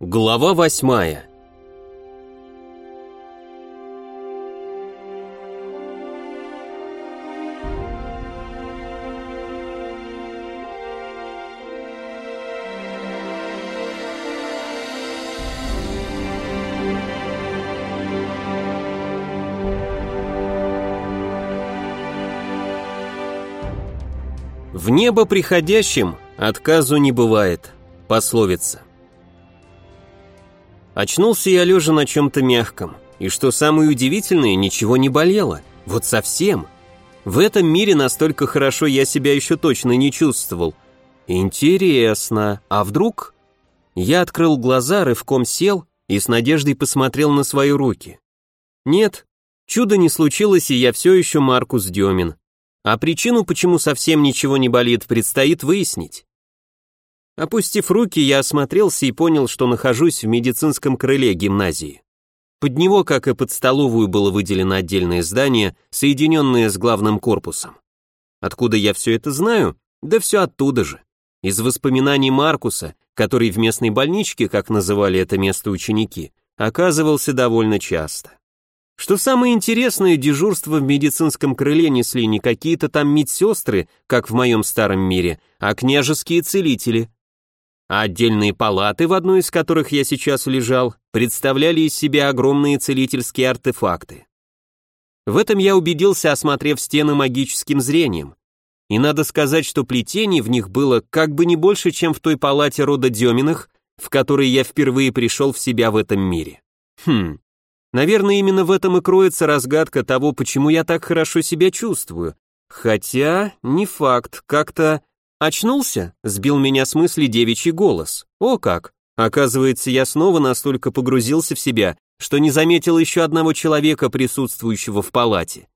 Глава восьмая В небо приходящим отказу не бывает. Пословица. Очнулся я лежа на чем-то мягком, и что самое удивительное, ничего не болело. Вот совсем. В этом мире настолько хорошо я себя еще точно не чувствовал. Интересно, а вдруг... Я открыл глаза, рывком сел и с надеждой посмотрел на свои руки. Нет, чудо не случилось, и я все еще Маркус Демин. А причину, почему совсем ничего не болит, предстоит выяснить. Опустив руки, я осмотрелся и понял, что нахожусь в медицинском крыле гимназии. Под него, как и под столовую, было выделено отдельное здание, соединенное с главным корпусом. Откуда я все это знаю? Да все оттуда же. Из воспоминаний Маркуса, который в местной больничке, как называли это место ученики, оказывался довольно часто. Что самое интересное, дежурство в медицинском крыле несли не какие-то там медсестры, как в моем старом мире, а княжеские целители. А отдельные палаты, в одной из которых я сейчас лежал, представляли из себя огромные целительские артефакты. В этом я убедился, осмотрев стены магическим зрением. И надо сказать, что плетений в них было как бы не больше, чем в той палате рода Деминых, в которой я впервые пришел в себя в этом мире. Хм, Наверное, именно в этом и кроется разгадка того, почему я так хорошо себя чувствую. Хотя, не факт, как-то... Очнулся? Сбил меня с мысли девичий голос. О как! Оказывается, я снова настолько погрузился в себя, что не заметил еще одного человека, присутствующего в палате.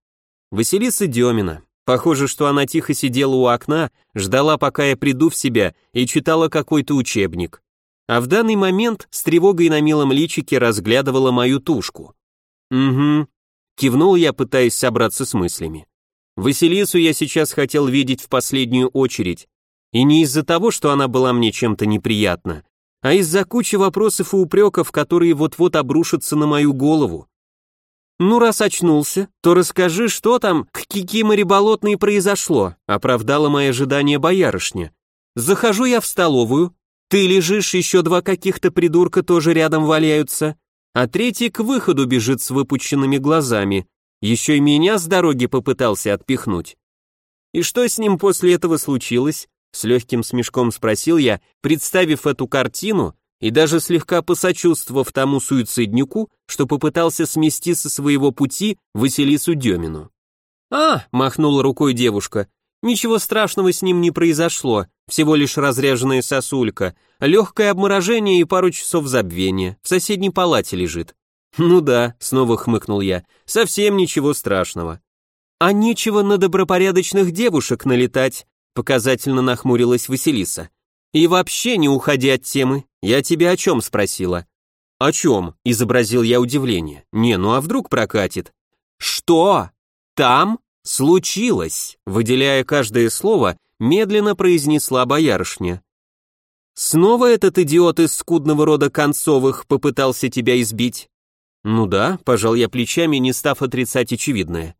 Василиса Демина. Похоже, что она тихо сидела у окна, ждала, пока я приду в себя, и читала какой-то учебник а в данный момент с тревогой на милом личике разглядывала мою тушку. «Угу», — кивнул я, пытаясь собраться с мыслями. Василису я сейчас хотел видеть в последнюю очередь, и не из-за того, что она была мне чем-то неприятна, а из-за кучи вопросов и упреков, которые вот-вот обрушатся на мою голову. «Ну, раз очнулся, то расскажи, что там к Кикиморе Болотной произошло», оправдала мои ожидания боярышня. Захожу я в столовую, ты лежишь, еще два каких-то придурка тоже рядом валяются, а третий к выходу бежит с выпученными глазами. Еще и меня с дороги попытался отпихнуть. И что с ним после этого случилось? С легким смешком спросил я, представив эту картину и даже слегка посочувствовав тому суициднику, что попытался смести со своего пути Василису Демину. «А!» — махнула рукой девушка. Ничего страшного с ним не произошло, всего лишь разряженная сосулька, легкое обморожение и пару часов забвения, в соседней палате лежит. Ну да, снова хмыкнул я, совсем ничего страшного. А нечего на добропорядочных девушек налетать, показательно нахмурилась Василиса. И вообще не уходи от темы, я тебя о чем спросила? О чем? Изобразил я удивление. Не, ну а вдруг прокатит? Что? Там? «Случилось», выделяя каждое слово, медленно произнесла боярышня. «Снова этот идиот из скудного рода концовых попытался тебя избить?» «Ну да», — пожал я плечами, не став отрицать очевидное.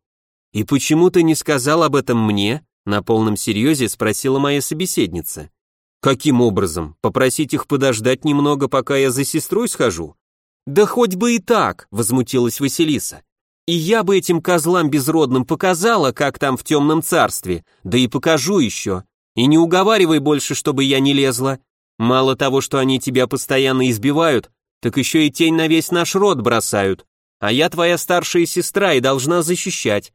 «И почему ты не сказал об этом мне?» — на полном серьезе спросила моя собеседница. «Каким образом? Попросить их подождать немного, пока я за сестрой схожу?» «Да хоть бы и так», — возмутилась Василиса. И я бы этим козлам безродным показала, как там в темном царстве, да и покажу еще. И не уговаривай больше, чтобы я не лезла. Мало того, что они тебя постоянно избивают, так еще и тень на весь наш род бросают. А я твоя старшая сестра и должна защищать.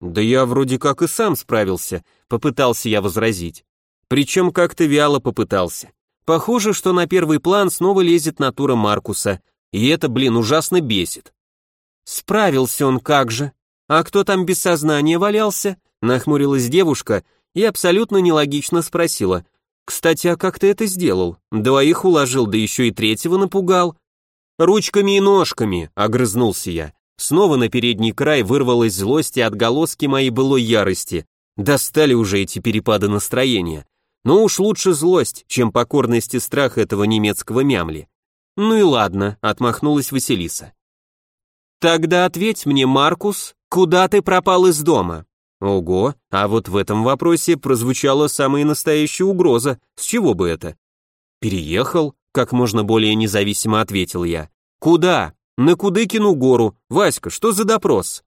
Да я вроде как и сам справился, попытался я возразить. Причем как-то вяло попытался. Похоже, что на первый план снова лезет натура Маркуса, и это, блин, ужасно бесит. Справился он как же. А кто там без сознания валялся? Нахмурилась девушка и абсолютно нелогично спросила. Кстати, а как ты это сделал? Двоих уложил, да еще и третьего напугал. Ручками и ножками, огрызнулся я. Снова на передний край вырвалась злость и отголоски моей былой ярости. Достали уже эти перепады настроения. Но уж лучше злость, чем покорность и страх этого немецкого мямли. Ну и ладно, отмахнулась Василиса. Тогда ответь мне, Маркус, куда ты пропал из дома? Ого, а вот в этом вопросе прозвучала самая настоящая угроза. С чего бы это? Переехал, как можно более независимо ответил я. Куда? На Кудыкину гору. Васька, что за допрос?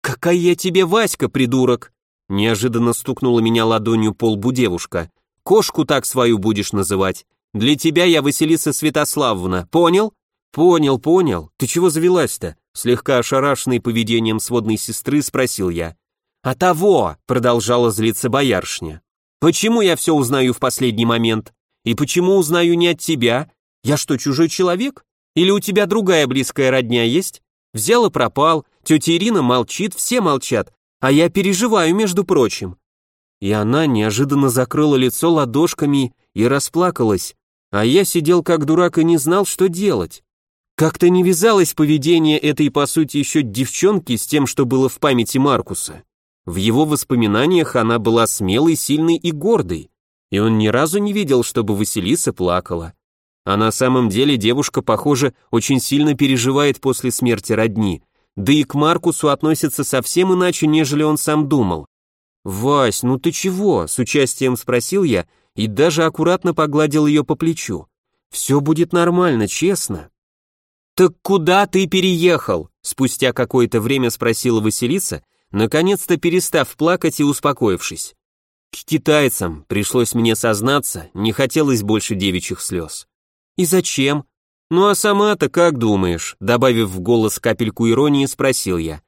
Какая я тебе Васька, придурок? Неожиданно стукнула меня ладонью по лбу девушка. Кошку так свою будешь называть. Для тебя я Василиса Святославовна, понял? Понял, понял. Ты чего завелась-то? Слегка ошарашенный поведением сводной сестры спросил я. А того, продолжала злиться бояршня. Почему я все узнаю в последний момент? И почему узнаю не от тебя? Я что, чужой человек? Или у тебя другая близкая родня есть? Взял и пропал, тетя Ирина молчит, все молчат, а я переживаю, между прочим. И она неожиданно закрыла лицо ладошками и расплакалась, а я сидел как дурак и не знал, что делать. Как-то не вязалось поведение этой, по сути, еще девчонки с тем, что было в памяти Маркуса. В его воспоминаниях она была смелой, сильной и гордой, и он ни разу не видел, чтобы Василиса плакала. А на самом деле девушка, похоже, очень сильно переживает после смерти родни, да и к Маркусу относится совсем иначе, нежели он сам думал. «Вась, ну ты чего?» — с участием спросил я, и даже аккуратно погладил ее по плечу. «Все будет нормально, честно». «Так куда ты переехал?» Спустя какое-то время спросила Василиса, наконец-то перестав плакать и успокоившись. «К китайцам, пришлось мне сознаться, не хотелось больше девичьих слез». «И зачем?» «Ну а сама-то как думаешь?» Добавив в голос капельку иронии, спросил я.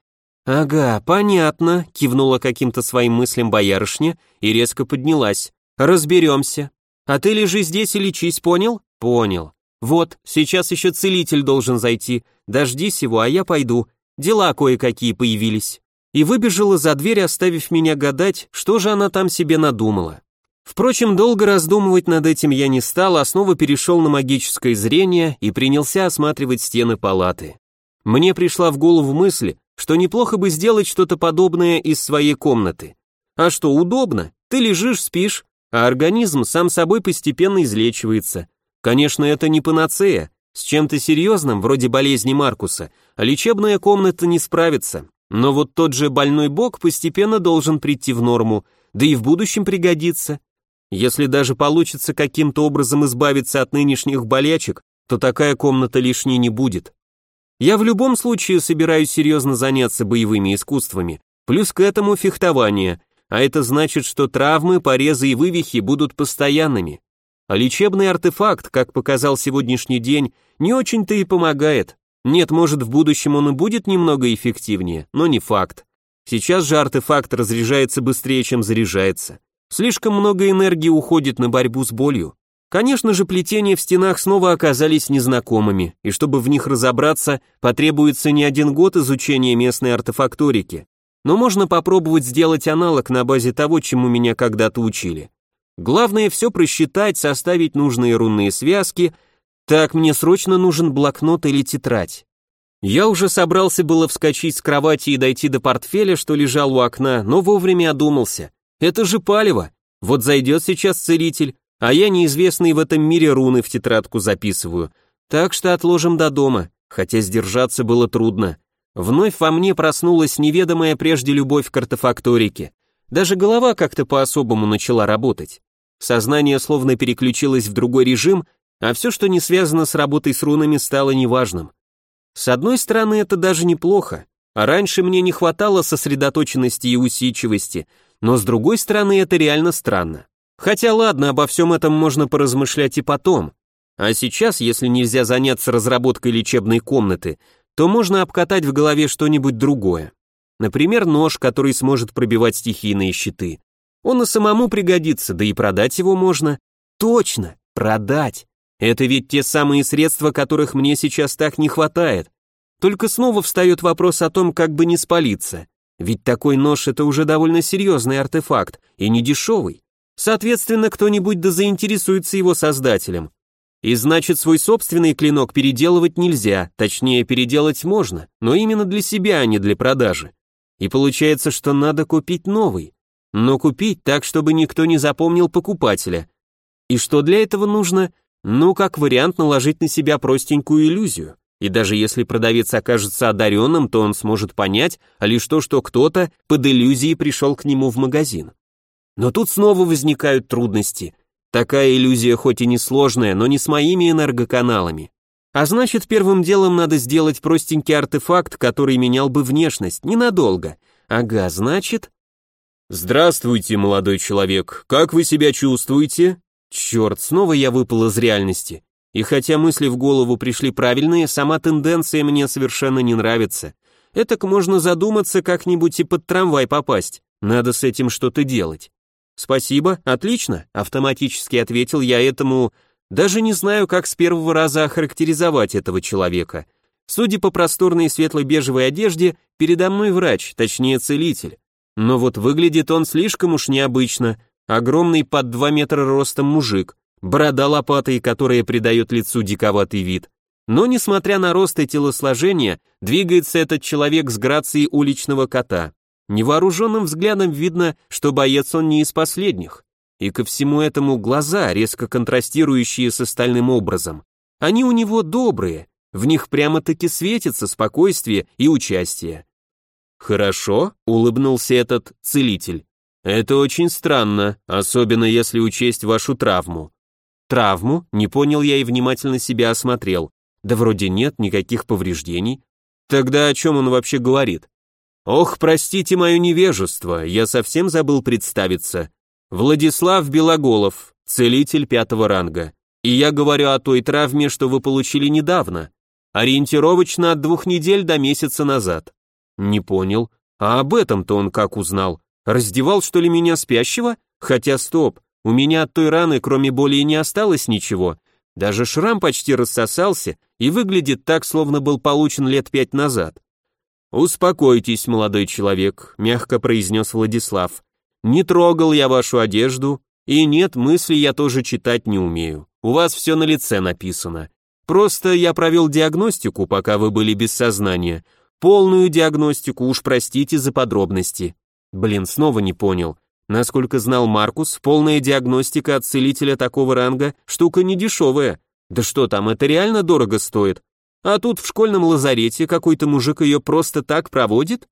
«Ага, понятно», кивнула каким-то своим мыслям боярышня и резко поднялась. Разберемся. А ты лежи здесь и лечись, понял? Понял. Вот, сейчас еще целитель должен зайти. Дождись его, а я пойду. Дела кое-какие появились. И выбежала за дверь, оставив меня гадать, что же она там себе надумала. Впрочем, долго раздумывать над этим я не стал, а снова перешел на магическое зрение и принялся осматривать стены палаты. Мне пришла в голову мысль, что неплохо бы сделать что-то подобное из своей комнаты. А что, удобно? Ты лежишь, спишь, а организм сам собой постепенно излечивается. Конечно, это не панацея, с чем-то серьезным, вроде болезни Маркуса, лечебная комната не справится. Но вот тот же больной бок постепенно должен прийти в норму, да и в будущем пригодится. Если даже получится каким-то образом избавиться от нынешних болячек, то такая комната лишней не будет. Я в любом случае собираюсь серьезно заняться боевыми искусствами, плюс к этому фехтование, а это значит, что травмы, порезы и вывихи будут постоянными. А лечебный артефакт, как показал сегодняшний день, не очень-то и помогает. Нет, может, в будущем он и будет немного эффективнее, но не факт. Сейчас же артефакт разряжается быстрее, чем заряжается. Слишком много энергии уходит на борьбу с болью. Конечно же, плетения в стенах снова оказались незнакомыми, и чтобы в них разобраться, потребуется не один год изучения местной артефакторики но можно попробовать сделать аналог на базе того, чему меня когда-то учили. Главное все просчитать, составить нужные рунные связки. Так, мне срочно нужен блокнот или тетрадь. Я уже собрался было вскочить с кровати и дойти до портфеля, что лежал у окна, но вовремя одумался. Это же палево. Вот зайдет сейчас целитель, а я неизвестный в этом мире руны в тетрадку записываю. Так что отложим до дома, хотя сдержаться было трудно. Вновь во мне проснулась неведомая прежде любовь к артефакторике. Даже голова как-то по-особому начала работать. Сознание словно переключилось в другой режим, а все, что не связано с работой с рунами, стало неважным. С одной стороны, это даже неплохо, а раньше мне не хватало сосредоточенности и усидчивости, но с другой стороны, это реально странно. Хотя ладно, обо всем этом можно поразмышлять и потом. А сейчас, если нельзя заняться разработкой лечебной комнаты, то можно обкатать в голове что-нибудь другое. Например, нож, который сможет пробивать стихийные щиты. Он и самому пригодится, да и продать его можно. Точно, продать. Это ведь те самые средства, которых мне сейчас так не хватает. Только снова встает вопрос о том, как бы не спалиться. Ведь такой нож это уже довольно серьезный артефакт, и не дешевый. Соответственно, кто-нибудь да заинтересуется его создателем. И значит, свой собственный клинок переделывать нельзя, точнее, переделать можно, но именно для себя, а не для продажи. И получается, что надо купить новый. Но купить так, чтобы никто не запомнил покупателя. И что для этого нужно? Ну, как вариант наложить на себя простенькую иллюзию. И даже если продавец окажется одаренным, то он сможет понять лишь то, что кто-то под иллюзией пришел к нему в магазин. Но тут снова возникают трудности. Такая иллюзия хоть и несложная, но не с моими энергоканалами. А значит, первым делом надо сделать простенький артефакт, который менял бы внешность, ненадолго. Ага, значит... «Здравствуйте, молодой человек, как вы себя чувствуете?» Черт, снова я выпал из реальности. И хотя мысли в голову пришли правильные, сама тенденция мне совершенно не нравится. Этак можно задуматься как-нибудь и под трамвай попасть. Надо с этим что-то делать. Спасибо, отлично, автоматически ответил я этому... Даже не знаю, как с первого раза охарактеризовать этого человека. Судя по просторной светло-бежевой одежде, передо мной врач, точнее целитель. Но вот выглядит он слишком уж необычно. Огромный под 2 метра ростом мужик, борода лопатой, которая придает лицу диковатый вид. Но, несмотря на рост и телосложение, двигается этот человек с грацией уличного кота. Невооруженным взглядом видно, что боец он не из последних. И ко всему этому глаза, резко контрастирующие с остальным образом. Они у него добрые, в них прямо-таки светится спокойствие и участие. «Хорошо», — улыбнулся этот целитель. «Это очень странно, особенно если учесть вашу травму. Травму? Не понял я и внимательно себя осмотрел. Да вроде нет никаких повреждений. Тогда о чем он вообще говорит? Ох, простите мое невежество, я совсем забыл представиться. Владислав Белоголов, целитель пятого ранга. И я говорю о той травме, что вы получили недавно. Ориентировочно от двух недель до месяца назад. Не понял. А об этом-то он как узнал? Раздевал, что ли, меня спящего? Хотя стоп, у меня от той раны, кроме боли, не осталось ничего. Даже шрам почти рассосался и выглядит так, словно был получен лет пять назад. «Успокойтесь, молодой человек», — мягко произнес Владислав. «Не трогал я вашу одежду, и нет, мысли я тоже читать не умею. У вас все на лице написано. Просто я провел диагностику, пока вы были без сознания. Полную диагностику, уж простите за подробности». Блин, снова не понял. Насколько знал Маркус, полная диагностика от целителя такого ранга штука не дешевая. Да что там, это реально дорого стоит. А тут в школьном лазарете какой-то мужик ее просто так проводит?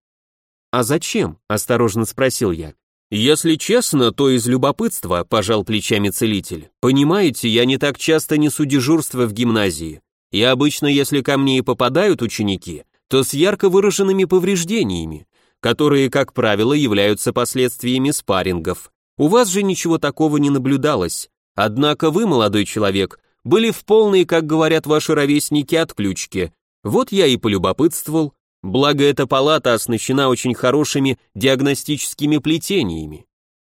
А зачем? Осторожно спросил я. Если честно, то из любопытства, пожал плечами целитель. Понимаете, я не так часто несу дежурство в гимназии. И обычно, если ко мне и попадают ученики, то с ярко выраженными повреждениями которые, как правило, являются последствиями спаррингов. У вас же ничего такого не наблюдалось. Однако вы, молодой человек, были в полной, как говорят ваши ровесники, отключке. Вот я и полюбопытствовал. Благо, эта палата оснащена очень хорошими диагностическими плетениями.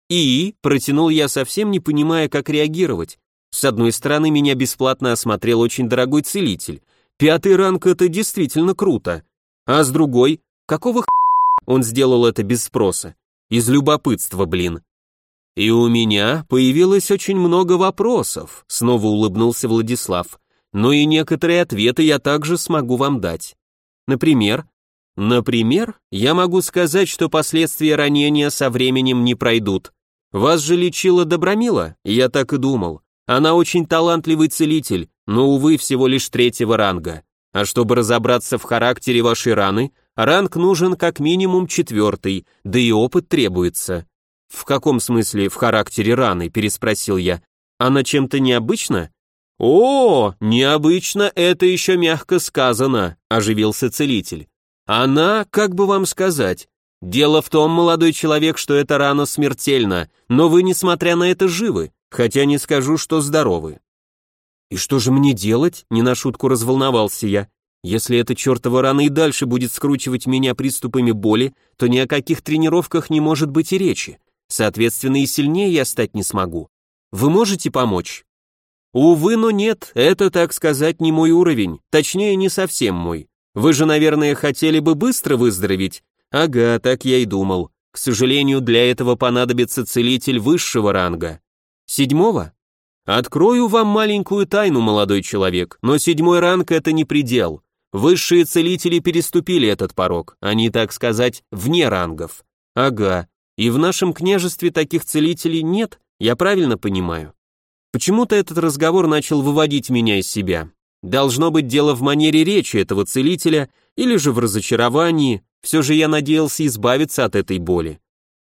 И, протянул я совсем не понимая, как реагировать. С одной стороны, меня бесплатно осмотрел очень дорогой целитель. Пятый ранг это действительно круто. А с другой, какого х он сделал это без спроса. Из любопытства, блин. И у меня появилось очень много вопросов, снова улыбнулся Владислав. Но и некоторые ответы я также смогу вам дать. Например, например, я могу сказать, что последствия ранения со временем не пройдут. Вас же лечила Добромила, я так и думал. Она очень талантливый целитель, но, увы, всего лишь третьего ранга. А чтобы разобраться в характере вашей раны, Ранг нужен как минимум четвертый, да и опыт требуется. В каком смысле в характере раны, переспросил я. Она чем-то необычна? О, необычно, это еще мягко сказано, оживился целитель. Она, как бы вам сказать, дело в том, молодой человек, что эта рана смертельна, но вы, несмотря на это, живы, хотя не скажу, что здоровы. И что же мне делать? Не на шутку разволновался я. Если эта чертова рана и дальше будет скручивать меня приступами боли, то ни о каких тренировках не может быть и речи. Соответственно, и сильнее я стать не смогу. Вы можете помочь? Увы, но нет, это, так сказать, не мой уровень, точнее, не совсем мой. Вы же, наверное, хотели бы быстро выздороветь? Ага, так я и думал. К сожалению, для этого понадобится целитель высшего ранга. Седьмого? Открою вам маленькую тайну, молодой человек, но седьмой ранг это не предел. Высшие целители переступили этот порог, они, так сказать, вне рангов. Ага, и в нашем княжестве таких целителей нет, я правильно понимаю? Почему-то этот разговор начал выводить меня из себя. Должно быть дело в манере речи этого целителя или же в разочаровании, все же я надеялся избавиться от этой боли.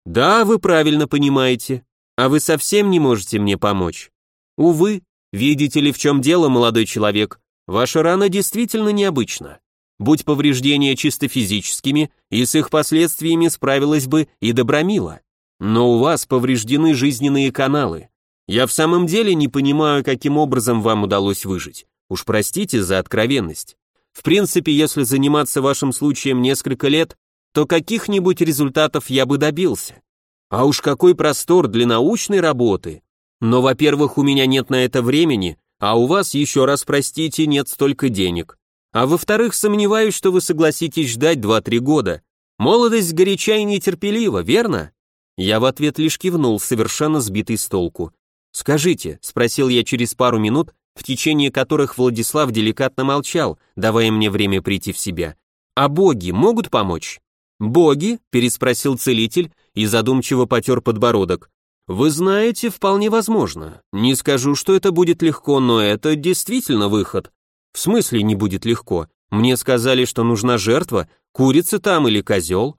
Да, вы правильно понимаете. А вы совсем не можете мне помочь. Увы, видите ли, в чем дело, молодой человек, ваша рана действительно необычна. Будь повреждения чисто физическими, и с их последствиями справилась бы и добромила. Но у вас повреждены жизненные каналы. Я в самом деле не понимаю, каким образом вам удалось выжить. Уж простите за откровенность. В принципе, если заниматься вашим случаем несколько лет, то каких-нибудь результатов я бы добился. А уж какой простор для научной работы. Но, во-первых, у меня нет на это времени, а у вас, еще раз простите, нет столько денег. А во-вторых, сомневаюсь, что вы согласитесь ждать 2-3 года. Молодость горяча и нетерпелива, верно? Я в ответ лишь кивнул, совершенно сбитый с толку. «Скажите», — спросил я через пару минут, в течение которых Владислав деликатно молчал, давая мне время прийти в себя. «А боги могут помочь?» «Боги?» – переспросил целитель и задумчиво потер подбородок. «Вы знаете, вполне возможно. Не скажу, что это будет легко, но это действительно выход. В смысле не будет легко? Мне сказали, что нужна жертва, курица там или козел».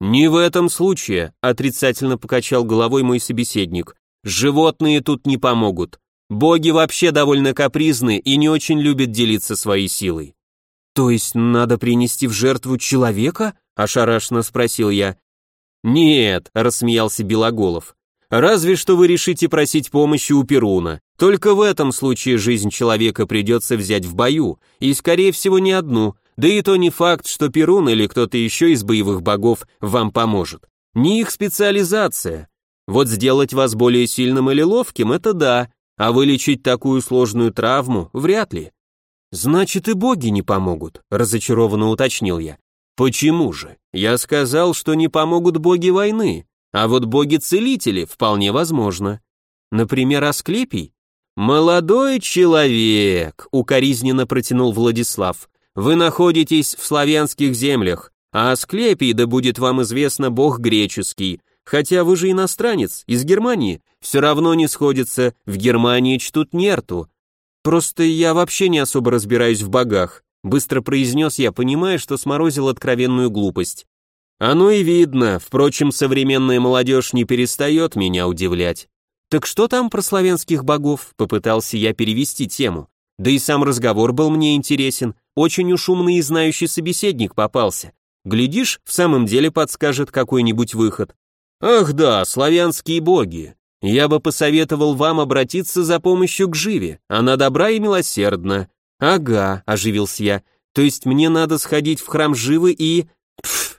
«Не в этом случае», – отрицательно покачал головой мой собеседник. «Животные тут не помогут. Боги вообще довольно капризны и не очень любят делиться своей силой. То есть надо принести в жертву человека? ошарашенно спросил я. Нет, рассмеялся Белоголов. Разве что вы решите просить помощи у Перуна. Только в этом случае жизнь человека придется взять в бою, и скорее всего не одну. Да и то не факт, что Перун или кто-то еще из боевых богов вам поможет. Не их специализация. Вот сделать вас более сильным или ловким это да, а вылечить такую сложную травму вряд ли. Значит, и боги не помогут, разочарованно уточнил я. Почему же? Я сказал, что не помогут боги войны, а вот боги-целители вполне возможно. Например, Асклепий? Молодой человек, укоризненно протянул Владислав. Вы находитесь в славянских землях, а Асклепий, да будет вам известно, бог греческий, Хотя вы же иностранец, из Германии. Все равно не сходится, в Германии чтут нерту. Просто я вообще не особо разбираюсь в богах. Быстро произнес я, понимая, что сморозил откровенную глупость. Оно и видно, впрочем, современная молодежь не перестает меня удивлять. Так что там про славянских богов? Попытался я перевести тему. Да и сам разговор был мне интересен, очень уж умный и знающий собеседник попался. Глядишь, в самом деле подскажет какой-нибудь выход. Ах да, славянские боги. Я бы посоветовал вам обратиться за помощью к Живе. Она добра и милосердна. Ага, оживился я. То есть мне надо сходить в храм Живы и...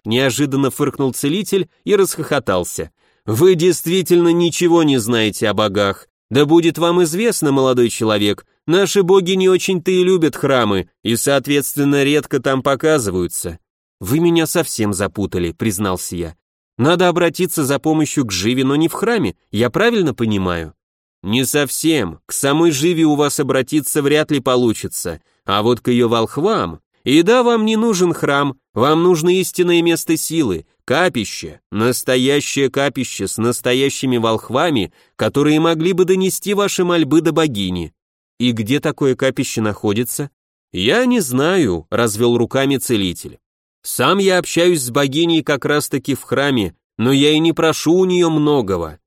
Неожиданно фыркнул целитель и расхохотался. Вы действительно ничего не знаете о богах. Да будет вам известно, молодой человек, наши боги не очень-то и любят храмы, и, соответственно, редко там показываются. Вы меня совсем запутали, признался я. Надо обратиться за помощью к Живе, но не в храме, я правильно понимаю? Не совсем, к самой Живе у вас обратиться вряд ли получится, а вот к ее волхвам... И да, вам не нужен храм, вам нужно истинное место силы, капище, настоящее капище с настоящими волхвами, которые могли бы донести ваши мольбы до богини. И где такое капище находится? Я не знаю, развел руками целитель. Сам я общаюсь с богиней как раз-таки в храме, но я и не прошу у нее многого.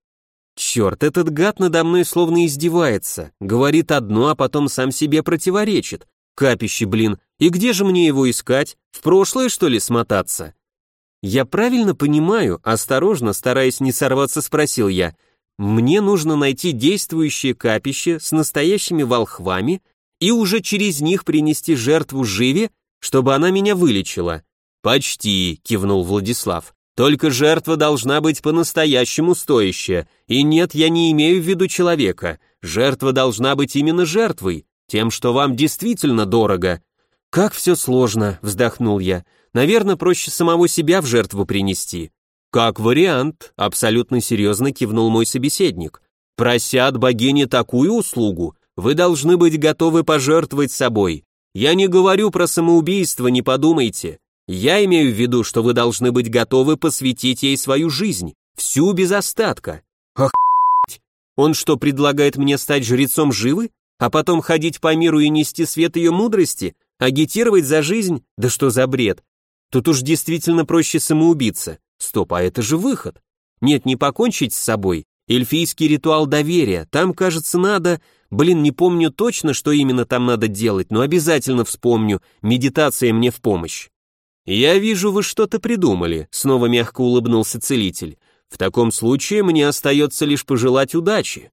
Черт, этот гад надо мной словно издевается, говорит одно, а потом сам себе противоречит. Капище, блин, и где же мне его искать? В прошлое, что ли, смотаться? Я правильно понимаю, осторожно, стараясь не сорваться, спросил я. Мне нужно найти действующее капище с настоящими волхвами и уже через них принести жертву Живе, чтобы она меня вылечила. «Почти», — кивнул Владислав. «Только жертва должна быть по-настоящему стоящая. И нет, я не имею в виду человека. Жертва должна быть именно жертвой, тем, что вам действительно дорого». «Как все сложно», — вздохнул я. «Наверное, проще самого себя в жертву принести». «Как вариант», — абсолютно серьезно кивнул мой собеседник. «Прося от богини такую услугу, вы должны быть готовы пожертвовать собой. Я не говорю про самоубийство, не подумайте. Я имею в виду, что вы должны быть готовы посвятить ей свою жизнь, всю без остатка. Ах, Он что, предлагает мне стать жрецом живы? А потом ходить по миру и нести свет ее мудрости? Агитировать за жизнь? Да что за бред? Тут уж действительно проще самоубиться. Стоп, а это же выход. Нет, не покончить с собой. Эльфийский ритуал доверия. Там, кажется, надо... Блин, не помню точно, что именно там надо делать, но обязательно вспомню. Медитация мне в помощь. «Я вижу, вы что-то придумали», — снова мягко улыбнулся целитель. «В таком случае мне остается лишь пожелать удачи».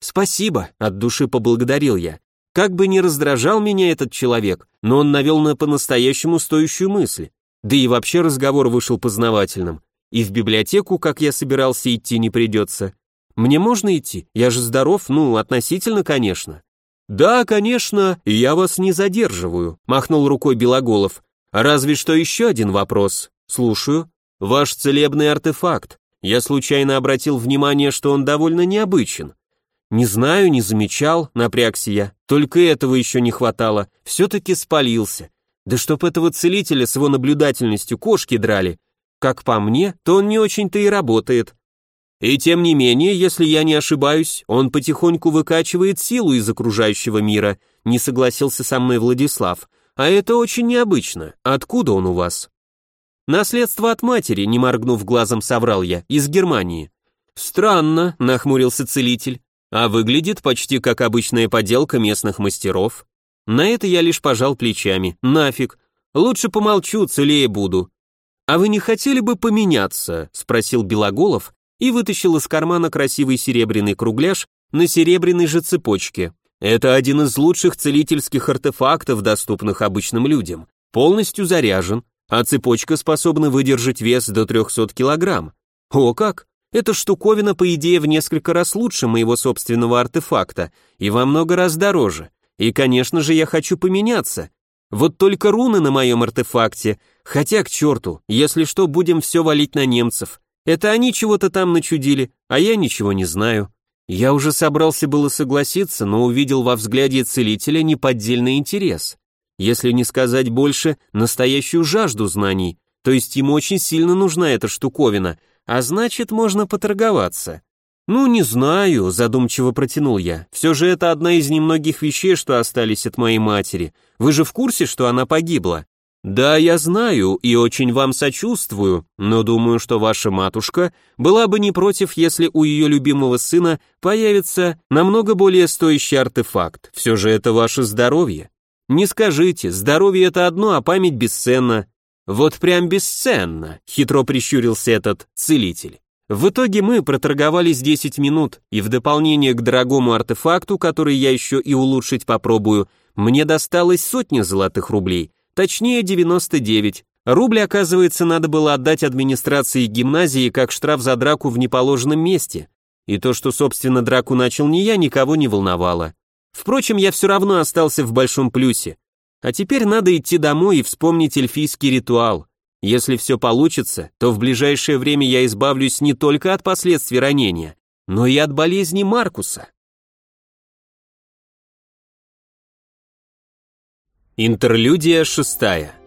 «Спасибо», — от души поблагодарил я. Как бы ни раздражал меня этот человек, но он навел на по-настоящему стоящую мысль. Да и вообще разговор вышел познавательным. И в библиотеку, как я собирался идти, не придется. Мне можно идти? Я же здоров, ну, относительно, конечно. Да, конечно, я вас не задерживаю, махнул рукой Белоголов. Разве что еще один вопрос. Слушаю. Ваш целебный артефакт. Я случайно обратил внимание, что он довольно необычен. Не знаю, не замечал, напрягся я. Только этого еще не хватало. Все-таки спалился. Да чтоб этого целителя с его наблюдательностью кошки драли. Как по мне, то он не очень-то и работает. И тем не менее, если я не ошибаюсь, он потихоньку выкачивает силу из окружающего мира, не согласился со мной Владислав. А это очень необычно. Откуда он у вас? Наследство от матери, не моргнув глазом, соврал я, из Германии. Странно, нахмурился целитель. А выглядит почти как обычная поделка местных мастеров. На это я лишь пожал плечами. Нафиг. Лучше помолчу, целее буду. А вы не хотели бы поменяться? спросил Белоголов и вытащил из кармана красивый серебряный кругляш на серебряной же цепочке. Это один из лучших целительских артефактов, доступных обычным людям. Полностью заряжен, а цепочка способна выдержать вес до 300 килограмм. О как! Эта штуковина, по идее, в несколько раз лучше моего собственного артефакта и во много раз дороже. И, конечно же, я хочу поменяться. Вот только руны на моем артефакте, хотя к черту, если что, будем все валить на немцев. Это они чего-то там начудили, а я ничего не знаю. Я уже собрался было согласиться, но увидел во взгляде целителя неподдельный интерес. Если не сказать больше, настоящую жажду знаний, то есть ему очень сильно нужна эта штуковина, а значит, можно поторговаться. «Ну, не знаю», — задумчиво протянул я. «Все же это одна из немногих вещей, что остались от моей матери. Вы же в курсе, что она погибла?» «Да, я знаю и очень вам сочувствую, но думаю, что ваша матушка была бы не против, если у ее любимого сына появится намного более стоящий артефакт. Все же это ваше здоровье. Не скажите, здоровье это одно, а память бесценна». «Вот прям бесценно», — хитро прищурился этот целитель. В итоге мы проторговались 10 минут, и в дополнение к дорогому артефакту, который я еще и улучшить попробую, мне досталось сотня золотых рублей — Точнее, 99. Рубль, оказывается, надо было отдать администрации гимназии как штраф за драку в неположенном месте. И то, что, собственно, драку начал не я, никого не волновало. Впрочем, я все равно остался в большом плюсе. А теперь надо идти домой и вспомнить эльфийский ритуал. Если все получится, то в ближайшее время я избавлюсь не только от последствий ранения, но и от болезни Маркуса. Интерлюдия шестая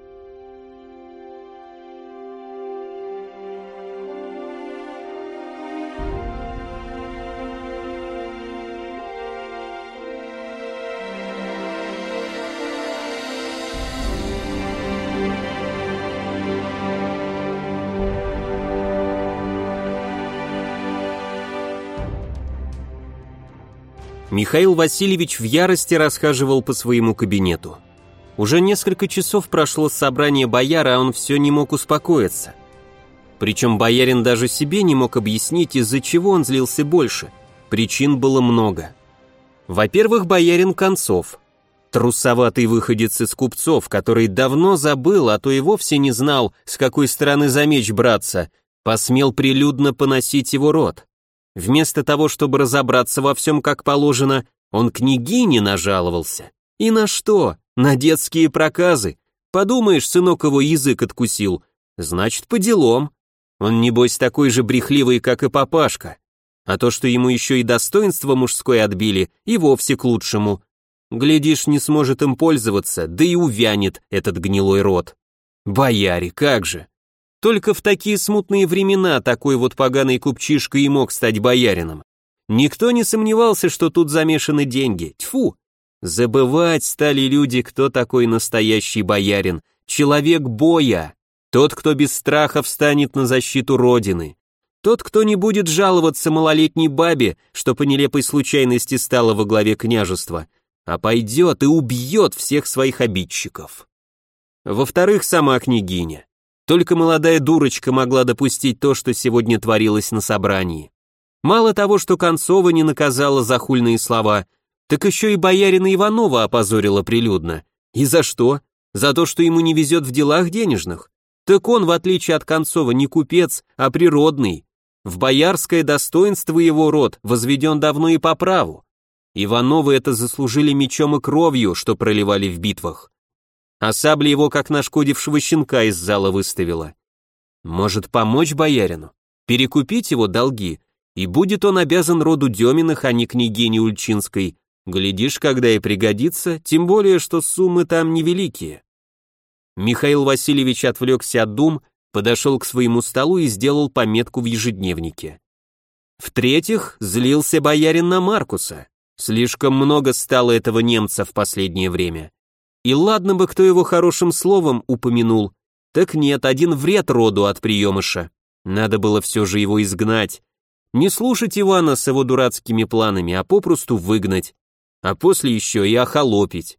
Михаил Васильевич в ярости расхаживал по своему кабинету. Уже несколько часов прошло с собрания бояра, а он все не мог успокоиться. Причем боярин даже себе не мог объяснить, из-за чего он злился больше. Причин было много. Во-первых, боярин Концов. Трусоватый выходец из купцов, который давно забыл, а то и вовсе не знал, с какой стороны за меч браться, посмел прилюдно поносить его род. Вместо того, чтобы разобраться во всем как положено, он княгине нажаловался. И на что? На детские проказы. Подумаешь, сынок его язык откусил. Значит, по делам. Он, небось, такой же брехливый, как и папашка. А то, что ему еще и достоинство мужское отбили, и вовсе к лучшему. Глядишь, не сможет им пользоваться, да и увянет этот гнилой рот. Бояре, как же. Только в такие смутные времена такой вот поганый купчишка и мог стать боярином. Никто не сомневался, что тут замешаны деньги. Тьфу! Забывать стали люди, кто такой настоящий боярин. Человек боя. Тот, кто без страха встанет на защиту Родины. Тот, кто не будет жаловаться малолетней бабе, что по нелепой случайности стала во главе княжества, а пойдет и убьет всех своих обидчиков. Во-вторых, сама княгиня. Только молодая дурочка могла допустить то, что сегодня творилось на собрании. Мало того, что Концова не наказала за хульные слова, так еще и боярина Иванова опозорила прилюдно. И за что? За то, что ему не везет в делах денежных. Так он, в отличие от Концова, не купец, а природный. В боярское достоинство его род возведен давно и по праву. Ивановы это заслужили мечом и кровью, что проливали в битвах а сабли его как нашкодившего щенка из зала выставила. Может помочь боярину, перекупить его долги, и будет он обязан роду Деминых, а не княгине Ульчинской. Глядишь, когда и пригодится, тем более, что суммы там невеликие. Михаил Васильевич отвлекся от дум, подошел к своему столу и сделал пометку в ежедневнике. В-третьих, злился боярин на Маркуса. Слишком много стало этого немца в последнее время. И ладно бы кто его хорошим словом упомянул, так нет, один вред роду от приемыша. Надо было все же его изгнать. Не слушать Ивана с его дурацкими планами, а попросту выгнать. А после еще и охолопить.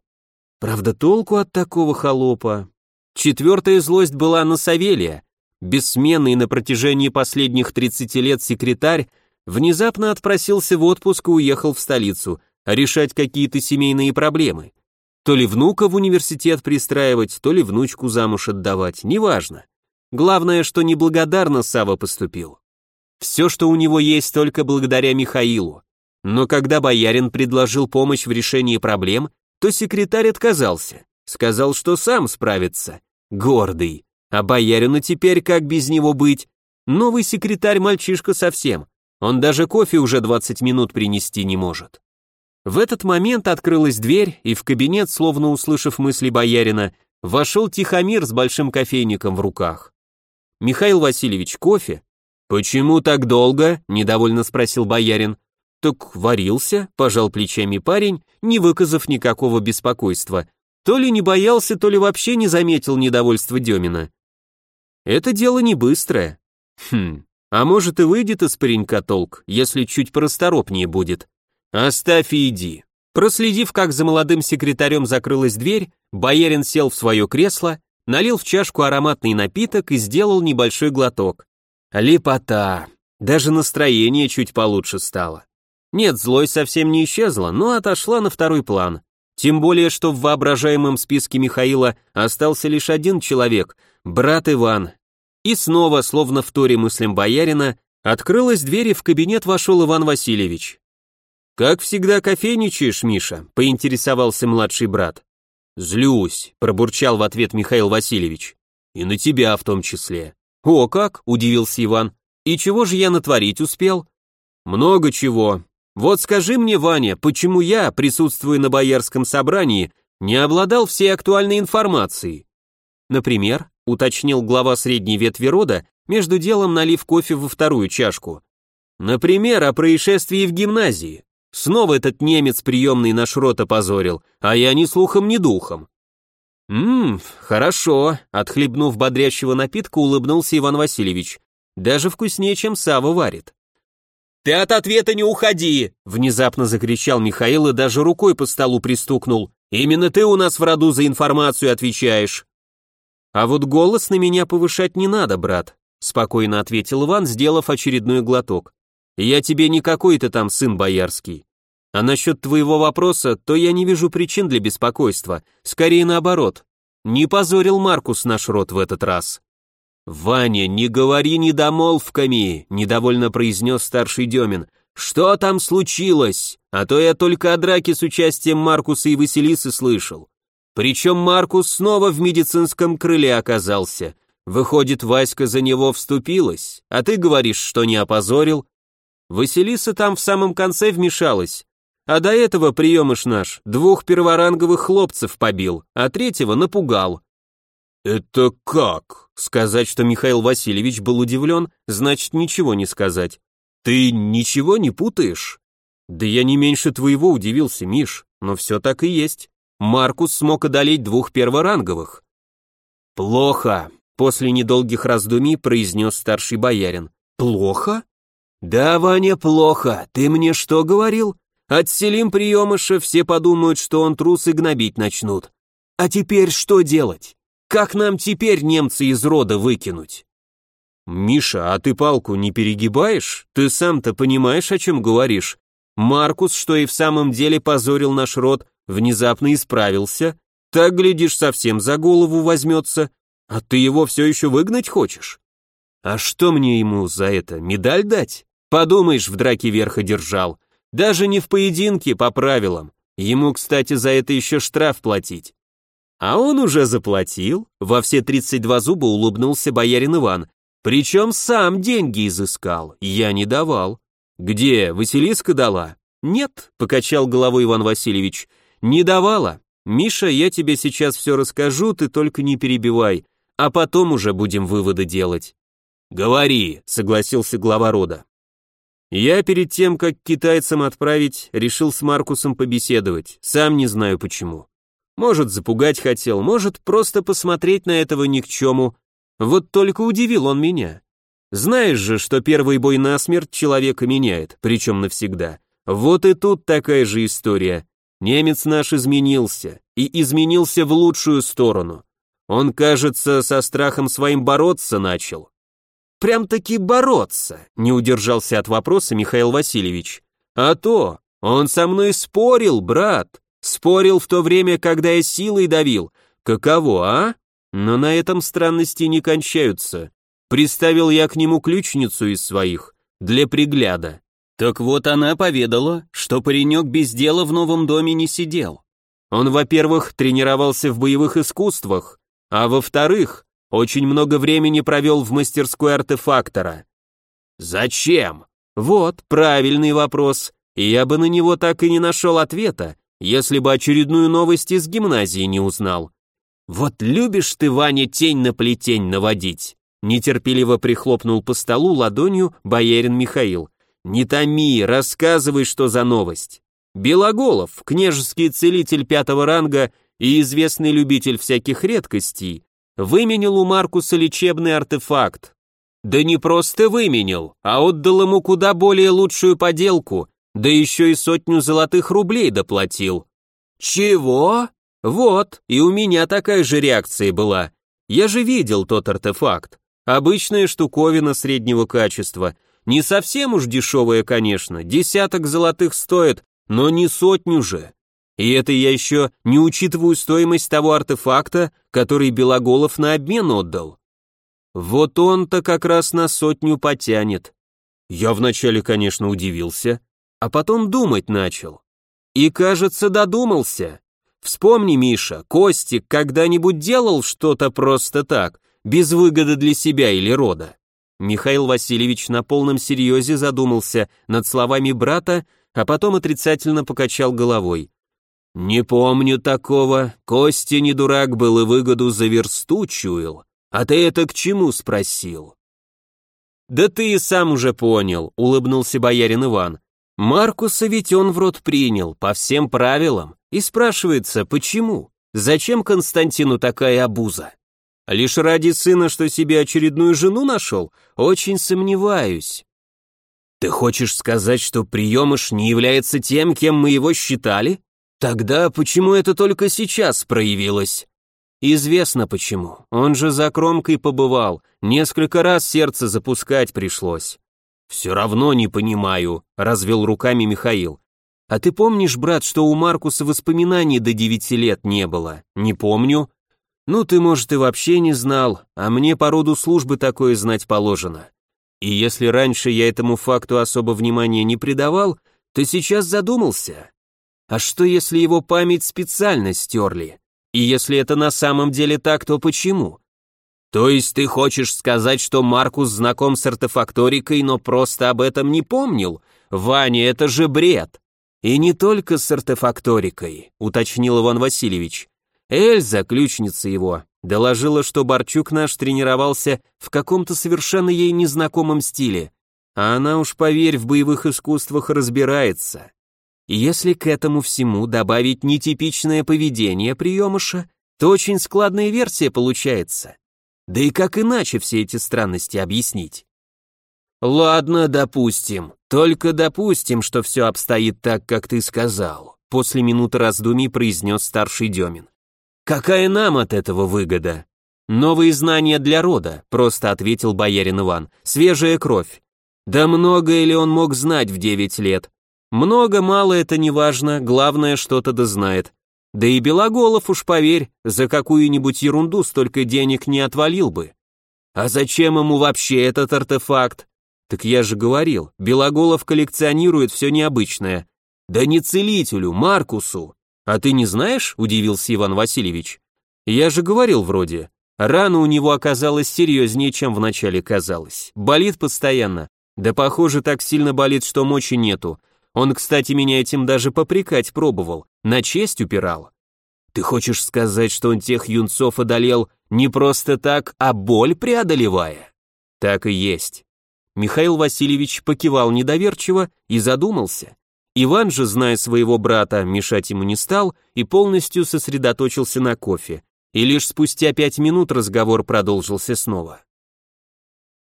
Правда, толку от такого холопа? Четвертая злость была на Савелия. Бессменный на протяжении последних 30 лет секретарь внезапно отпросился в отпуск и уехал в столицу, решать какие-то семейные проблемы. То ли внука в университет пристраивать, то ли внучку замуж отдавать, неважно. Главное, что неблагодарно Сава поступил. Все, что у него есть, только благодаря Михаилу. Но когда боярин предложил помощь в решении проблем, то секретарь отказался. Сказал, что сам справится. Гордый. А боярину теперь как без него быть? Новый секретарь мальчишка совсем. Он даже кофе уже 20 минут принести не может. В этот момент открылась дверь, и в кабинет, словно услышав мысли боярина, вошел Тихомир с большим кофейником в руках. «Михаил Васильевич, кофе?» «Почему так долго?» – недовольно спросил боярин. «Так варился», – пожал плечами парень, не выказав никакого беспокойства. То ли не боялся, то ли вообще не заметил недовольства Демина. «Это дело не быстрое». «Хм, а может и выйдет из паренька толк, если чуть порасторопнее будет», «Оставь и иди». Проследив, как за молодым секретарем закрылась дверь, боярин сел в свое кресло, налил в чашку ароматный напиток и сделал небольшой глоток. Лепота. Даже настроение чуть получше стало. Нет, злость совсем не исчезла, но отошла на второй план. Тем более, что в воображаемом списке Михаила остался лишь один человек, брат Иван. И снова, словно в торе мыслям боярина, открылась дверь и в кабинет вошел Иван Васильевич. «Как всегда кофейничаешь, Миша?» — поинтересовался младший брат. «Злюсь», — пробурчал в ответ Михаил Васильевич. «И на тебя в том числе». «О, как?» — удивился Иван. «И чего же я натворить успел?» «Много чего. Вот скажи мне, Ваня, почему я, присутствуя на боярском собрании, не обладал всей актуальной информацией?» «Например», — уточнил глава средней ветви рода, между делом налив кофе во вторую чашку. «Например, о происшествии в гимназии. Снова этот немец приемный наш рот опозорил, а я ни слухом, ни духом. «Ммм, хорошо», — отхлебнув бодрящего напитка, улыбнулся Иван Васильевич. «Даже вкуснее, чем Сава варит». «Ты от ответа не уходи!» — внезапно закричал Михаил и даже рукой по столу пристукнул. «Именно ты у нас в роду за информацию отвечаешь». «А вот голос на меня повышать не надо, брат», — спокойно ответил Иван, сделав очередной глоток. «Я тебе не какой-то там сын боярский. А насчет твоего вопроса, то я не вижу причин для беспокойства. Скорее наоборот. Не позорил Маркус наш род в этот раз. «Ваня, не говори недомолвками», — недовольно произнес старший Демин. «Что там случилось? А то я только о драке с участием Маркуса и Василисы слышал. Причем Маркус снова в медицинском крыле оказался. Выходит, Васька за него вступилась, а ты говоришь, что не опозорил. Василиса там в самом конце вмешалась, а до этого приемыш наш двух перворанговых хлопцев побил, а третьего напугал. Это как? Сказать, что Михаил Васильевич был удивлен, значит ничего не сказать. Ты ничего не путаешь? Да я не меньше твоего удивился, Миш, но все так и есть. Маркус смог одолеть двух перворанговых. Плохо, после недолгих раздумий произнес старший боярин. Плохо? Да, Ваня, плохо. Ты мне что говорил? Отселим приемыша, все подумают, что он трус и гнобить начнут. А теперь что делать? Как нам теперь немцы из рода выкинуть? Миша, а ты палку не перегибаешь? Ты сам-то понимаешь, о чем говоришь? Маркус, что и в самом деле позорил наш род, внезапно исправился. Так, глядишь, совсем за голову возьмется. А ты его все еще выгнать хочешь? А что мне ему за это, медаль дать? Подумаешь, в драке верха держал. Даже не в поединке, по правилам. Ему, кстати, за это еще штраф платить. А он уже заплатил, во все 32 зуба улыбнулся боярин Иван. Причем сам деньги изыскал, я не давал. Где, Василиска дала? Нет, покачал головой Иван Васильевич, не давала. Миша, я тебе сейчас все расскажу, ты только не перебивай, а потом уже будем выводы делать. Говори, согласился глава рода. Я перед тем, как китайцам отправить, решил с Маркусом побеседовать, сам не знаю почему. Может, запугать хотел, может, просто посмотреть на этого ни к чему. Вот только удивил он меня. Знаешь же, что первый бой насмерть человека меняет, причем навсегда. Вот и тут такая же история. Немец наш изменился, и изменился в лучшую сторону. Он, кажется, со страхом своим бороться начал. Прям-таки бороться, не удержался от вопроса Михаил Васильевич. А то, он со мной спорил, брат. Спорил в то время, когда я силой давил. Каково, а? Но на этом странности не кончаются. Приставил я к нему ключницу из своих, для пригляда. Так вот она поведала, что паренек без дела в новом доме не сидел. Он, во-первых, тренировался в боевых искусствах, а во-вторых, очень много времени провел в мастерской артефактора. Зачем? Вот, правильный вопрос, и я бы на него так и не нашел ответа, если бы очередную новость из гимназии не узнал. Вот любишь ты, Ваня, тень на плетень наводить. Нетерпеливо прихлопнул по столу ладонью боярин Михаил. Не томи, рассказывай, что за новость. Белоголов, княжеский целитель пятого ранга и известный любитель всяких редкостей, выменил у Маркуса лечебный артефакт. Да не просто выменил, а отдал ему куда более лучшую поделку, да еще и сотню золотых рублей доплатил. Чего? Вот, и у меня такая же реакция была. Я же видел тот артефакт. Обычная штуковина среднего качества. Не совсем уж дешевая, конечно, десяток золотых стоит, но не сотню же. И это я еще не учитываю стоимость того артефакта, который Белоголов на обмен отдал. Вот он-то как раз на сотню потянет. Я вначале, конечно, удивился, а потом думать начал. И, кажется, додумался. Вспомни, Миша, Костик когда-нибудь делал что-то просто так, без выгоды для себя или рода? Михаил Васильевич на полном серьезе задумался над словами брата, а потом отрицательно покачал головой. «Не помню такого. Костя не дурак был и выгоду за версту чуял. А ты это к чему спросил?» «Да ты и сам уже понял», — улыбнулся боярин Иван. Маркуса ведь он в рот принял, по всем правилам, и спрашивается, почему? Зачем Константину такая обуза? Лишь ради сына, что себе очередную жену нашел? Очень сомневаюсь. Ты хочешь сказать, что приемыш не является тем, кем мы его считали? Тогда почему это только сейчас проявилось? Известно почему. Он же за кромкой побывал, несколько раз сердце запускать пришлось. «Все равно не понимаю», — развел руками Михаил. «А ты помнишь, брат, что у Маркуса воспоминаний до девяти лет не было?» «Не помню». «Ну, ты, может, и вообще не знал, а мне по роду службы такое знать положено. И если раньше я этому факту особо внимания не придавал, то сейчас задумался. А что, если его память специально стерли? И если это на самом деле так, то почему? То есть ты хочешь сказать, что Маркус знаком с артефакторикой, но просто об этом не помнил? Ваня, это же бред. И не только с артефакторикой, уточнил Иван Васильевич. Эльза, ключница его, доложила, что Борчук наш тренировался в каком-то совершенно ей незнакомом стиле. а она уж, поверь, в боевых искусствах разбирается. И если к этому всему добавить нетипичное поведение приемыша, то очень складная версия получается. Да и как иначе все эти странности объяснить? Ладно, допустим. Только допустим, что все обстоит так, как ты сказал. После минуты раздумий произнес старший Демин. Какая нам от этого выгода? Новые знания для рода, просто ответил боярин Иван. Свежая кровь. Да многое ли он мог знать в девять лет? Много, мало это не важно, главное что-то да знает. Да и Белоголов уж поверь, за какую-нибудь ерунду столько денег не отвалил бы. А зачем ему вообще этот артефакт? Так я же говорил, Белоголов коллекционирует все необычное. Да не целителю, Маркусу. А ты не знаешь? Удивился Иван Васильевич. Я же говорил вроде. Рана у него оказалась серьезнее, чем вначале казалось. Болит постоянно. Да похоже, так сильно болит, что мочи нету. Он, кстати, меня этим даже попрекать пробовал, на честь упирал. Ты хочешь сказать, что он тех юнцов одолел не просто так, а боль преодолевая? Так и есть. Михаил Васильевич покивал недоверчиво и задумался. Иван же, зная своего брата, мешать ему не стал и полностью сосредоточился на кофе. И лишь спустя пять минут разговор продолжился снова.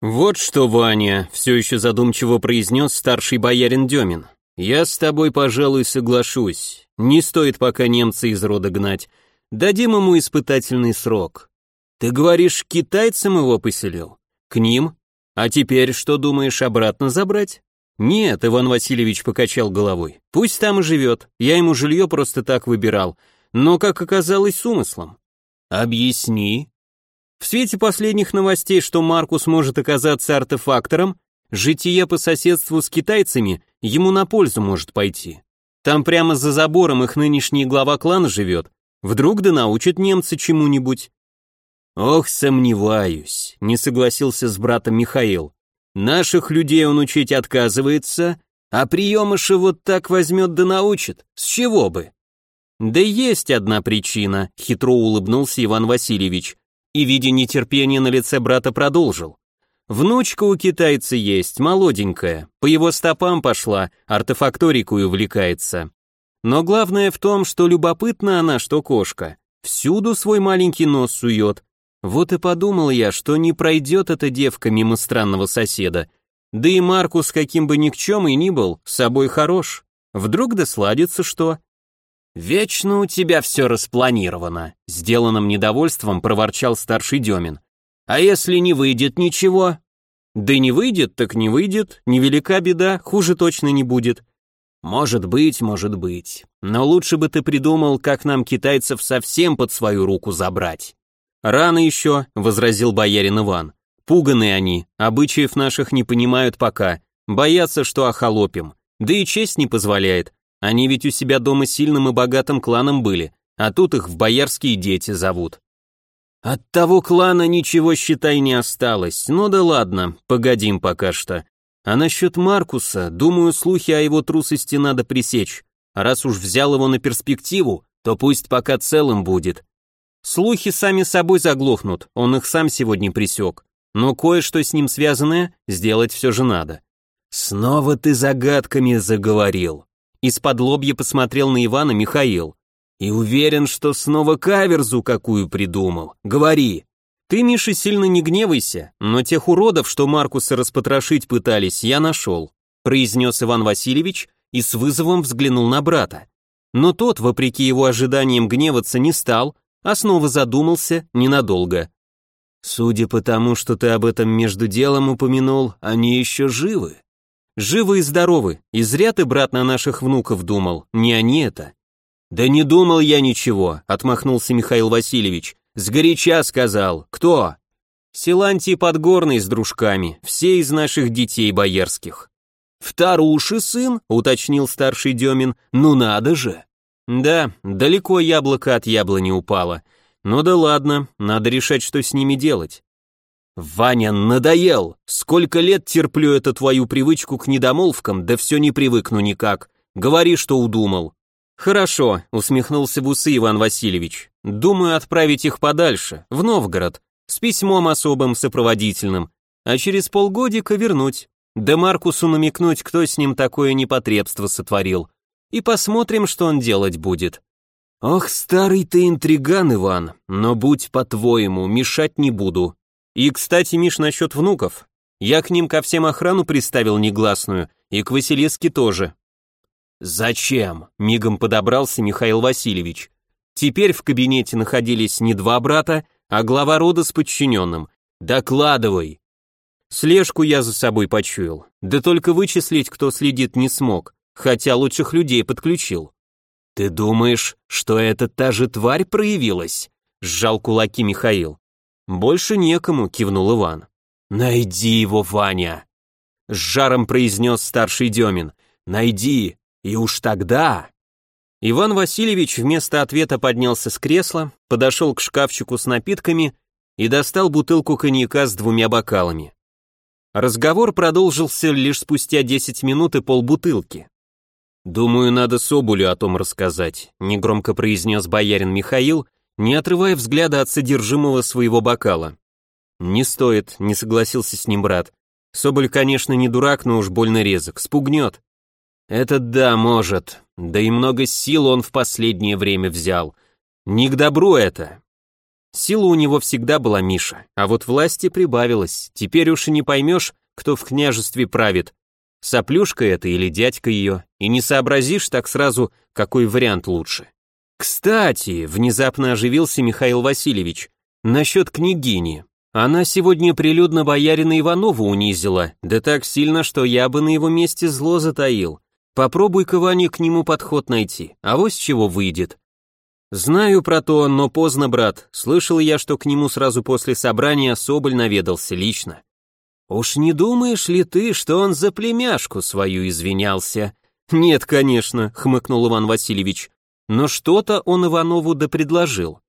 «Вот что, Ваня», — все еще задумчиво произнес старший боярин Демин. «Я с тобой, пожалуй, соглашусь. Не стоит пока немца из рода гнать. Дадим ему испытательный срок. Ты говоришь, китайцам его поселил? К ним? А теперь что думаешь обратно забрать? Нет, Иван Васильевич покачал головой. Пусть там и живет. Я ему жилье просто так выбирал. Но, как оказалось, с умыслом. Объясни. В свете последних новостей, что Маркус может оказаться артефактором, житие по соседству с китайцами ему на пользу может пойти. Там прямо за забором их нынешний глава клана живет. Вдруг да научат немцы чему-нибудь. «Ох, сомневаюсь», — не согласился с братом Михаил. «Наших людей он учить отказывается, а приемыша вот так возьмет да научит. С чего бы?» «Да есть одна причина», — хитро улыбнулся Иван Васильевич, и, видя нетерпение на лице брата, продолжил. «Внучка у китайца есть, молоденькая, по его стопам пошла, артефакторикую увлекается. Но главное в том, что любопытна она, что кошка. Всюду свой маленький нос сует, вот и подумал я, что не пройдет эта девка мимо странного соседа. Да и Маркус, каким бы никчемой ни был, с собой хорош. Вдруг да сладится что? «Вечно у тебя все распланировано», — сделанным недовольством проворчал старший Демин. «А если не выйдет ничего?» «Да не выйдет, так не выйдет, невелика беда, хуже точно не будет». «Может быть, может быть, но лучше бы ты придумал, как нам китайцев совсем под свою руку забрать». «Рано еще», — возразил боярин Иван. «Пуганы они, обычаев наших не понимают пока, боятся, что охолопим. Да и честь не позволяет. Они ведь у себя дома сильным и богатым кланом были, а тут их в боярские дети зовут». «От того клана ничего, считай, не осталось. Ну да ладно, погодим пока что. А насчет Маркуса, думаю, слухи о его трусости надо пресечь. Раз уж взял его на перспективу, то пусть пока целым будет. Слухи сами собой заглохнут, он их сам сегодня присек. Но кое-что с ним связанное сделать все же надо. «Снова ты загадками заговорил», — из-под лобья посмотрел на Ивана Михаил. «И уверен, что снова каверзу какую придумал. Говори». «Ты, Миша, сильно не гневайся, но тех уродов, что Маркуса распотрошить пытались, я нашел», произнес Иван Васильевич и с вызовом взглянул на брата. Но тот, вопреки его ожиданиям, гневаться не стал, а снова задумался ненадолго. «Судя по тому, что ты об этом между делом упомянул, они еще живы». «Живы и здоровы, и зря ты, брат, на наших внуков думал, не они это». «Да не думал я ничего», — отмахнулся Михаил Васильевич. «Сгоряча сказал. Кто?» «Силантий Подгорный с дружками, все из наших детей боярских». «Вторуший сын?» — уточнил старший Демин. «Ну надо же!» Да, далеко яблоко от яблони упало. Ну да ладно, надо решать, что с ними делать. Ваня, надоел! Сколько лет терплю эту твою привычку к недомолвкам, да все не привыкну никак. Говори, что удумал. Хорошо, усмехнулся в усы Иван Васильевич. Думаю отправить их подальше, в Новгород, с письмом особым сопроводительным, а через полгодика вернуть. Да Маркусу намекнуть, кто с ним такое непотребство сотворил. И посмотрим, что он делать будет. Ох, старый ты интриган, Иван, но будь по-твоему, мешать не буду. И, кстати, Миш, насчет внуков. Я к ним ко всем охрану приставил негласную, и к Василиске тоже. Зачем? Мигом подобрался Михаил Васильевич. Теперь в кабинете находились не два брата, а глава рода с подчиненным. Докладывай. Слежку я за собой почуял. Да только вычислить, кто следит, не смог, хотя лучших людей подключил. Ты думаешь, что это та же тварь проявилась? Сжал кулаки Михаил. Больше некому, кивнул Иван. Найди его, Ваня. С жаром произнес старший Демин. Найди, и уж тогда... Иван Васильевич вместо ответа поднялся с кресла, подошел к шкафчику с напитками и достал бутылку коньяка с двумя бокалами. Разговор продолжился лишь спустя 10 минут и полбутылки. «Думаю, надо Соболю о том рассказать», — негромко произнес боярин Михаил, не отрывая взгляда от содержимого своего бокала. «Не стоит», — не согласился с ним брат. «Соболь, конечно, не дурак, но уж больно резок, спугнет». «Это да, может. Да и много сил он в последнее время взял. Не к добру это». Сила у него всегда была Миша, а вот власти прибавилось. Теперь уж и не поймешь, кто в княжестве правит. Соплюшка это или дядька ее, и не сообразишь так сразу, какой вариант лучше. Кстати, внезапно оживился Михаил Васильевич, насчет княгини. Она сегодня прилюдно боярина Иванова унизила, да так сильно, что я бы на его месте зло затаил. Попробуй-ка, Ваня, к нему подход найти, а вот с чего выйдет. Знаю про то, но поздно, брат. Слышал я, что к нему сразу после собрания Соболь наведался лично. Уж не думаешь ли ты, что он за племяшку свою извинялся? Нет, конечно, хмыкнул Иван Васильевич. Но что-то он Иванову да предложил.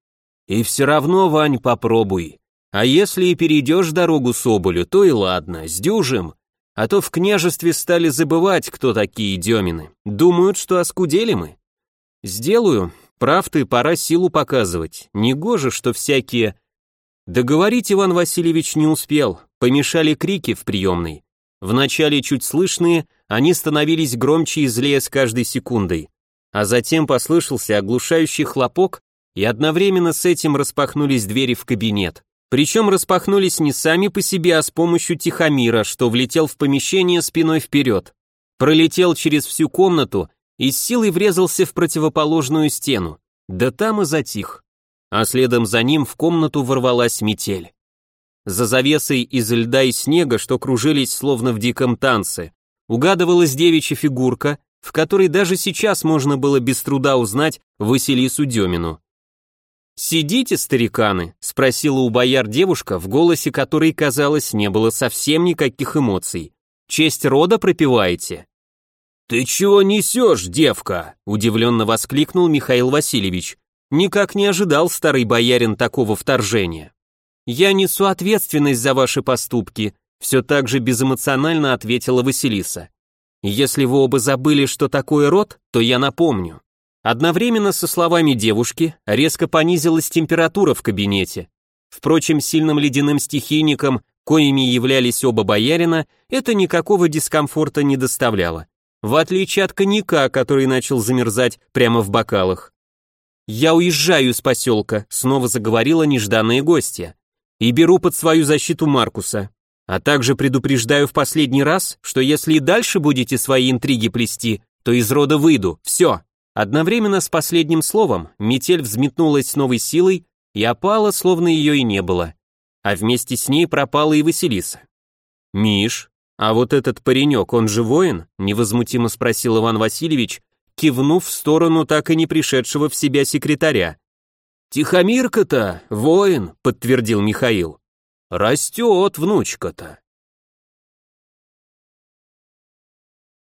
И все равно, Вань, попробуй. А если и перейдешь дорогу Соболю, то и ладно, сдюжим. А то в княжестве стали забывать, кто такие Демины. Думают, что оскудели мы. Сделаю. Прав ты, пора силу показывать. Негоже, что всякие... Договорить Иван Васильевич не успел, помешали крики в приемной. Вначале чуть слышные, они становились громче и злее с каждой секундой. А затем послышался оглушающий хлопок, и одновременно с этим распахнулись двери в кабинет. Причем распахнулись не сами по себе, а с помощью Тихомира, что влетел в помещение спиной вперед. Пролетел через всю комнату и с силой врезался в противоположную стену. Да там и затих. А следом за ним в комнату ворвалась метель. За завесой из льда и снега, что кружились словно в диком танце, угадывалась девичья фигурка, в которой даже сейчас можно было без труда узнать Василису Демину. «Сидите, стариканы?» — спросила у бояр девушка, в голосе которой, казалось, не было совсем никаких эмоций. «Честь рода пропиваете?» «Ты чего несешь, девка?» — удивленно воскликнул Михаил Васильевич. Никак не ожидал старый боярин такого вторжения. «Я несу ответственность за ваши поступки», — все так же безэмоционально ответила Василиса. «Если вы оба забыли, что такое род, то я напомню. Одновременно со словами девушки резко понизилась температура в кабинете. Впрочем, сильным ледяным стихийникам, коими являлись оба боярина, это никакого дискомфорта не доставляло. В отличие от коньяка, который начал замерзать прямо в бокалах. «Я уезжаю из поселка», — снова заговорила нежданная гостья. «И беру под свою защиту Маркуса. А также предупреждаю в последний раз, что если и дальше будете свои интриги плести, то из рода выйду. Все, Одновременно с последним словом метель взметнулась с новой силой и опала, словно ее и не было. А вместе с ней пропала и Василиса. «Миш, а вот этот паренек, он же воин?» — невозмутимо спросил Иван Васильевич, кивнув в сторону так и не пришедшего в себя секретаря. «Тихомирка-то, воин», — подтвердил Михаил. «Растет внучка-то».